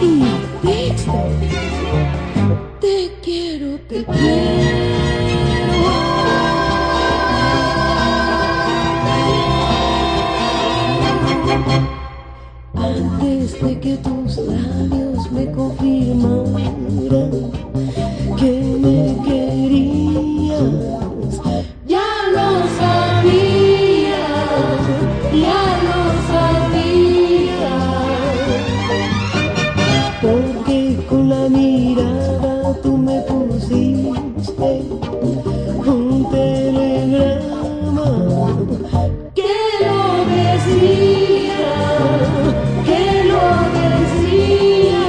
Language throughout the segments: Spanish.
y dice, te quiero, te quiero. Antes de que tus labios me confirman pusiste un telegrama que lo decía, que lo decía.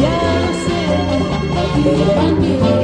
Ya sé, ya sé, yo también.